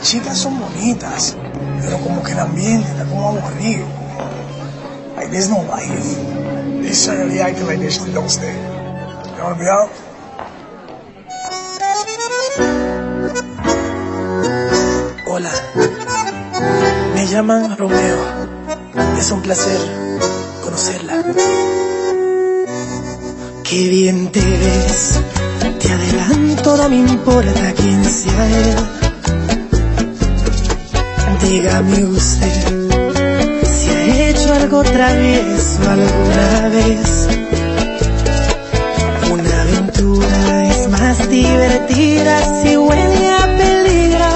las chicas son bonitas, pero como que el ambiente está como aburrido. Like, there's no life. They certainly acting like this don't stay. ¿Te has olvidado? Hola, me llaman Romeo. Es un placer conocerla. Qué bien te ves, te adelanto, no me importa quién sea él. Dígame usted si ha hecho algo travieso alguna vez. Una aventura es más divertida si huele a peligro.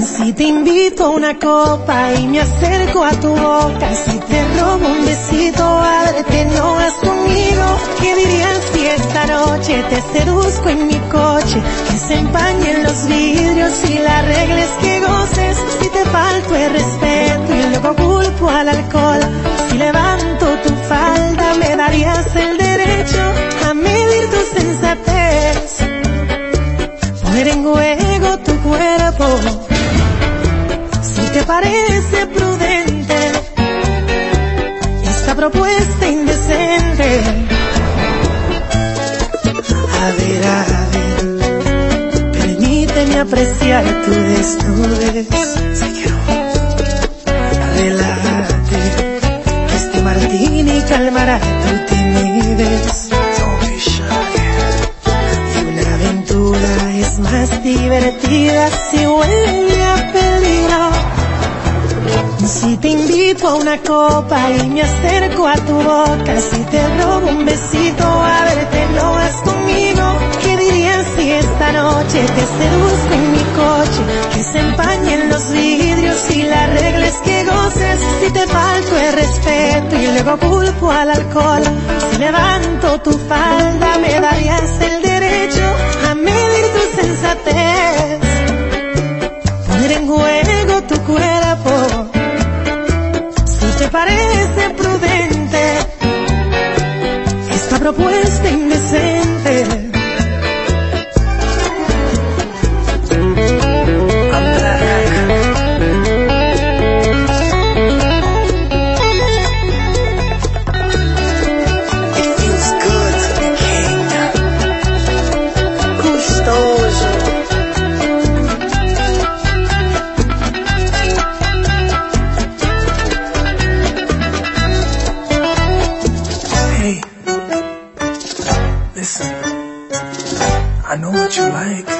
Si te invito a una copa y me acerco a tu boca, si te robo un besito, ábrete, no has conmigo. ¿Qué dirías si esta noche te seduzco en mi coche? Que se empañen los vidrios y la regla que goces. Parece prudente esta propuesta indecente. A ver, a ver, permíteme apreciar tu desnudez. Relájate, que este martini calmará tu timidez. Y una aventura es más divertida si huele a peligro. Si te invito a una copa y me acerco a tu boca, si te robo un besito, a verte no vas conmigo. ¿Qué dirías si esta noche te seduzco en mi coche? Que se empañen los vidrios y la regla es que goces. Si te falto el respeto y luego culpo al alcohol, si levanto tu falda me darías el derecho a medir tu sensatez. Poner en juego tu cuerpo propuesta indecente. You like.